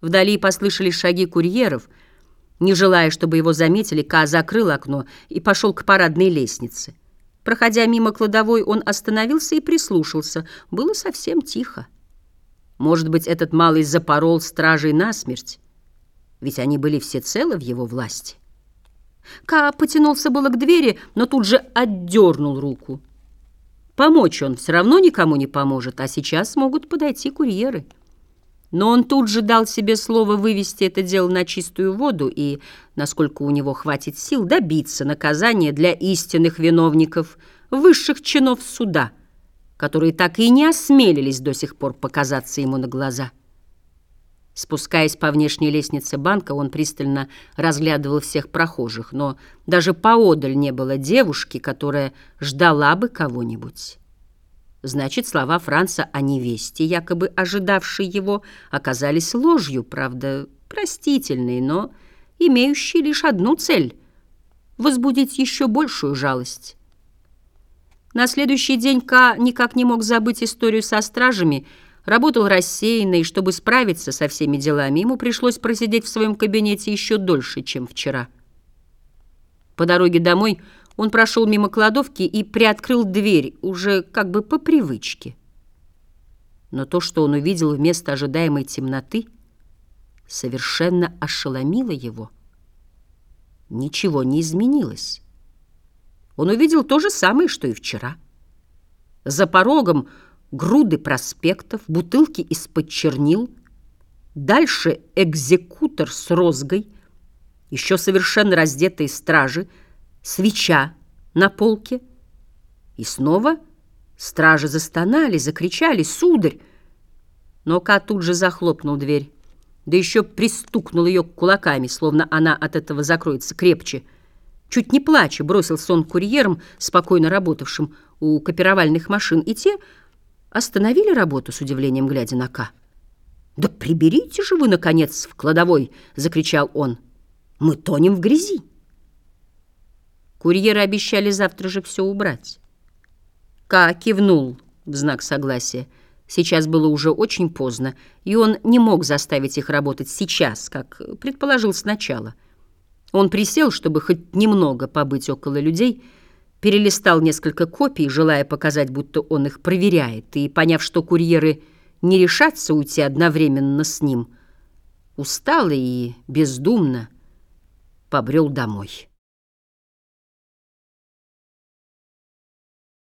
Вдали послышались шаги курьеров. Не желая, чтобы его заметили, Ка закрыл окно и пошел к парадной лестнице. Проходя мимо кладовой, он остановился и прислушался. Было совсем тихо. Может быть, этот малый запорол стражей насмерть, ведь они были всецело в его власти. Ка потянулся было к двери, но тут же отдернул руку. Помочь он все равно никому не поможет, а сейчас могут подойти курьеры. Но он тут же дал себе слово вывести это дело на чистую воду и, насколько у него хватит сил, добиться наказания для истинных виновников, высших чинов суда, которые так и не осмелились до сих пор показаться ему на глаза. Спускаясь по внешней лестнице банка, он пристально разглядывал всех прохожих, но даже поодаль не было девушки, которая ждала бы кого-нибудь. Значит, слова Франца о невесте, якобы ожидавшей его, оказались ложью, правда, простительной, но имеющей лишь одну цель — возбудить еще большую жалость. На следующий день Ка никак не мог забыть историю со стражами, работал рассеянно, и чтобы справиться со всеми делами, ему пришлось просидеть в своем кабинете еще дольше, чем вчера. По дороге домой – он прошел мимо кладовки и приоткрыл дверь, уже как бы по привычке. Но то, что он увидел вместо ожидаемой темноты, совершенно ошеломило его. Ничего не изменилось. Он увидел то же самое, что и вчера. За порогом груды проспектов, бутылки из-под чернил, дальше экзекутор с розгой, еще совершенно раздетые стражи — свеча на полке. И снова стражи застонали, закричали «Сударь!». Но Ка тут же захлопнул дверь, да еще пристукнул ее кулаками, словно она от этого закроется крепче. Чуть не плача бросился он курьером, спокойно работавшим у копировальных машин, и те остановили работу с удивлением, глядя на Ка. «Да приберите же вы, наконец, в кладовой!» — закричал он. «Мы тонем в грязи!» Курьеры обещали завтра же все убрать. Ка кивнул в знак согласия. Сейчас было уже очень поздно, и он не мог заставить их работать сейчас, как предположил сначала. Он присел, чтобы хоть немного побыть около людей, перелистал несколько копий, желая показать, будто он их проверяет, и, поняв, что курьеры не решатся уйти одновременно с ним, устало и бездумно побрел домой.